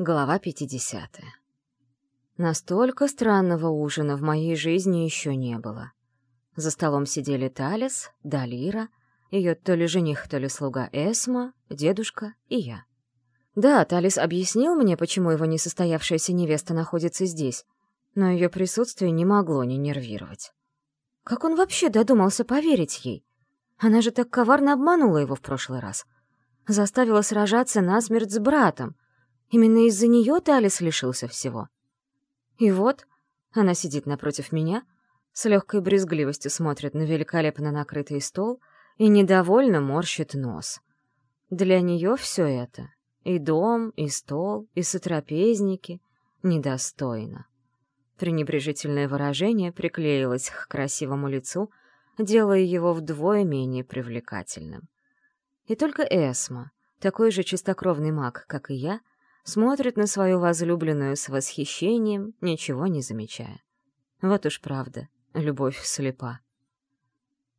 Глава 50. Настолько странного ужина в моей жизни еще не было. За столом сидели Талис, Далира, ее то ли жених, то ли слуга Эсма, дедушка и я. Да, Талис объяснил мне, почему его несостоявшаяся невеста находится здесь, но ее присутствие не могло не нервировать. Как он вообще додумался поверить ей? Она же так коварно обманула его в прошлый раз. Заставила сражаться насмерть с братом — Именно из-за нее Талис лишился всего. И вот она сидит напротив меня, с легкой брезгливостью смотрит на великолепно накрытый стол и недовольно морщит нос. Для нее все это — и дом, и стол, и сотрапезники — недостойно. Пренебрежительное выражение приклеилось к красивому лицу, делая его вдвое менее привлекательным. И только Эсма, такой же чистокровный маг, как и я, смотрит на свою возлюбленную с восхищением, ничего не замечая. Вот уж правда, любовь слепа.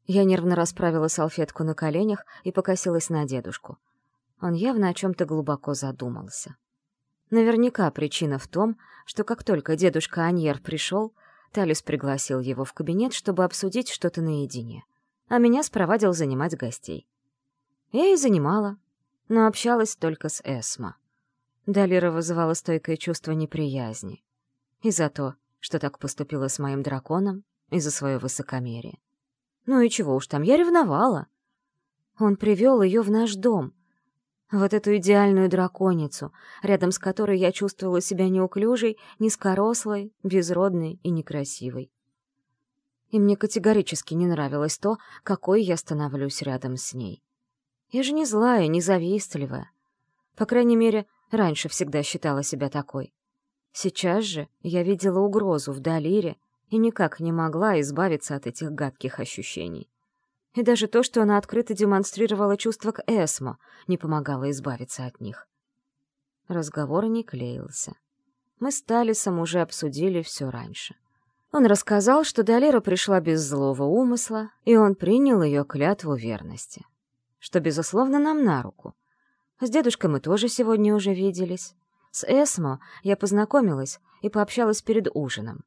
Я нервно расправила салфетку на коленях и покосилась на дедушку. Он явно о чем-то глубоко задумался. Наверняка причина в том, что как только дедушка Аньер пришел, Талис пригласил его в кабинет, чтобы обсудить что-то наедине, а меня спровадил занимать гостей. Я и занимала, но общалась только с Эсма. Далира вызывала стойкое чувство неприязни. И за то, что так поступила с моим драконом, и за свое высокомерие. Ну и чего уж там, я ревновала. Он привел ее в наш дом. Вот эту идеальную драконицу, рядом с которой я чувствовала себя неуклюжей, низкорослой, безродной и некрасивой. И мне категорически не нравилось то, какой я становлюсь рядом с ней. Я же не злая, не завистливая. По крайней мере, Раньше всегда считала себя такой. Сейчас же я видела угрозу в Далире и никак не могла избавиться от этих гадких ощущений. И даже то, что она открыто демонстрировала чувства к Эсмо, не помогало избавиться от них. Разговор не клеился. Мы с Талисом уже обсудили все раньше. Он рассказал, что Далира пришла без злого умысла, и он принял ее клятву верности. Что, безусловно, нам на руку. С дедушкой мы тоже сегодня уже виделись. С Эсмо я познакомилась и пообщалась перед ужином.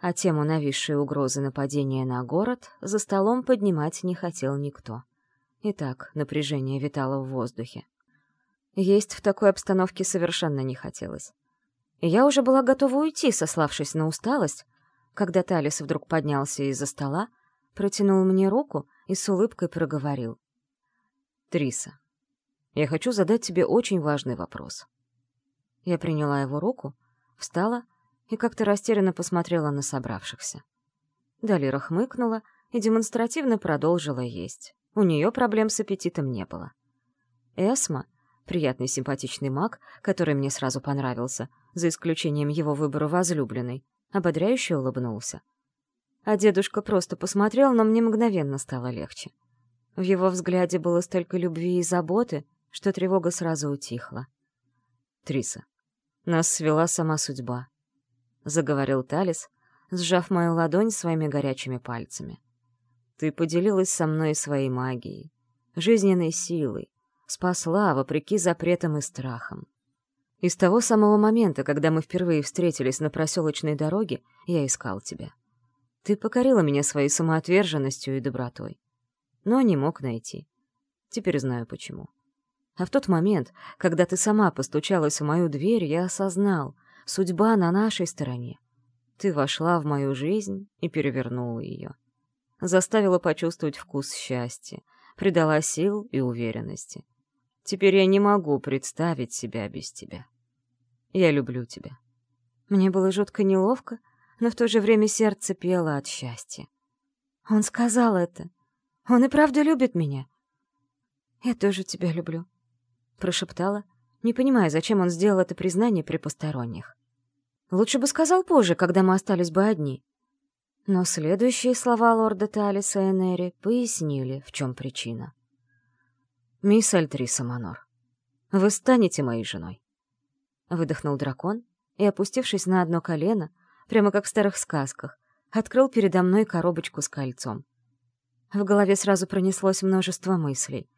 А тему нависшей угрозы нападения на город за столом поднимать не хотел никто. Итак, напряжение витало в воздухе. Есть в такой обстановке совершенно не хотелось. я уже была готова уйти, сославшись на усталость, когда Талис вдруг поднялся из-за стола, протянул мне руку и с улыбкой проговорил. «Триса, я хочу задать тебе очень важный вопрос». Я приняла его руку, встала и как-то растерянно посмотрела на собравшихся. Далира хмыкнула и демонстративно продолжила есть. У нее проблем с аппетитом не было. Эсма, приятный симпатичный маг, который мне сразу понравился, за исключением его выбора возлюбленной, ободряюще улыбнулся. А дедушка просто посмотрел, но мне мгновенно стало легче. В его взгляде было столько любви и заботы, что тревога сразу утихла. «Триса, нас свела сама судьба», — заговорил Талис, сжав мою ладонь своими горячими пальцами. «Ты поделилась со мной своей магией, жизненной силой, спасла, вопреки запретам и страхам. И с того самого момента, когда мы впервые встретились на проселочной дороге, я искал тебя. Ты покорила меня своей самоотверженностью и добротой. Но не мог найти. Теперь знаю почему. А в тот момент, когда ты сама постучалась в мою дверь, я осознал, судьба на нашей стороне. Ты вошла в мою жизнь и перевернула ее. Заставила почувствовать вкус счастья, придала сил и уверенности. Теперь я не могу представить себя без тебя. Я люблю тебя. Мне было жутко неловко, но в то же время сердце пело от счастья. Он сказал это. Он и правда любит меня. Я тоже тебя люблю прошептала, не понимая, зачем он сделал это признание при посторонних. Лучше бы сказал позже, когда мы остались бы одни. Но следующие слова лорда Талиса и Нери пояснили, в чем причина. «Мисс Альтриса Манор, вы станете моей женой?» Выдохнул дракон и, опустившись на одно колено, прямо как в старых сказках, открыл передо мной коробочку с кольцом. В голове сразу пронеслось множество мыслей.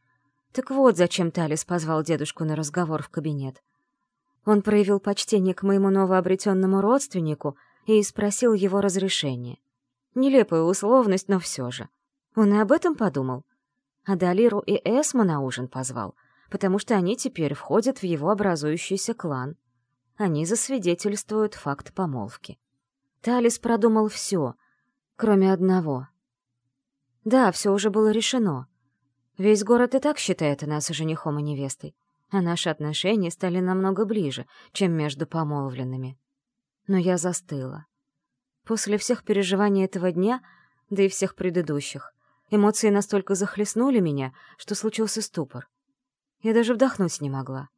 Так вот, зачем Талис позвал дедушку на разговор в кабинет. Он проявил почтение к моему новообретенному родственнику и спросил его разрешения. Нелепая условность, но все же. Он и об этом подумал. А Далиру и Эсма на ужин позвал, потому что они теперь входят в его образующийся клан. Они засвидетельствуют факт помолвки. Талис продумал все, кроме одного. Да, все уже было решено. Весь город и так считает нас женихом и невестой, а наши отношения стали намного ближе, чем между помолвленными. Но я застыла. После всех переживаний этого дня, да и всех предыдущих, эмоции настолько захлестнули меня, что случился ступор. Я даже вдохнуть не могла.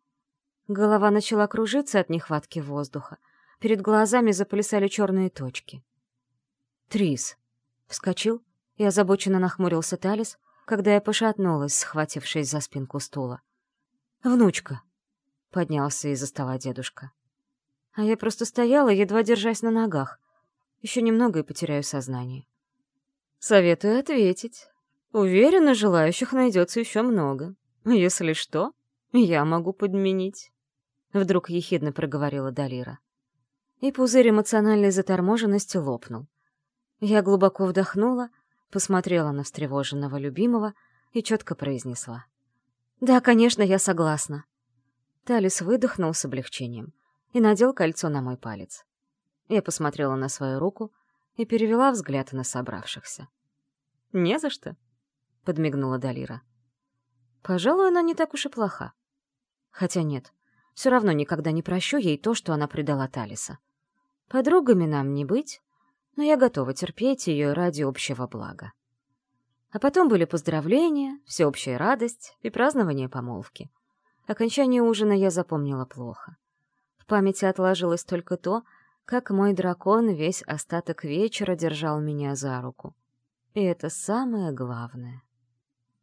Голова начала кружиться от нехватки воздуха. Перед глазами заплясали черные точки. «Трис!» — вскочил и озабоченно нахмурился Талис, когда я пошатнулась, схватившись за спинку стула. «Внучка!» — поднялся из-за стола дедушка. А я просто стояла, едва держась на ногах. Еще немного и потеряю сознание. «Советую ответить. Уверена, желающих найдется еще много. Если что, я могу подменить». Вдруг ехидно проговорила Далира. И пузырь эмоциональной заторможенности лопнул. Я глубоко вдохнула, посмотрела на встревоженного любимого и четко произнесла. «Да, конечно, я согласна». Талис выдохнул с облегчением и надел кольцо на мой палец. Я посмотрела на свою руку и перевела взгляд на собравшихся. «Не за что», — подмигнула Далира. «Пожалуй, она не так уж и плоха. Хотя нет, все равно никогда не прощу ей то, что она предала Талиса. Подругами нам не быть, но я готова терпеть ее ради общего блага. А потом были поздравления, всеобщая радость и празднование помолвки. Окончание ужина я запомнила плохо. В памяти отложилось только то, как мой дракон весь остаток вечера держал меня за руку. И это самое главное.